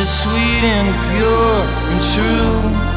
is sweet and pure and true?